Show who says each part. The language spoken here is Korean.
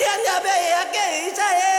Speaker 1: 미련 여배 약계 의사에.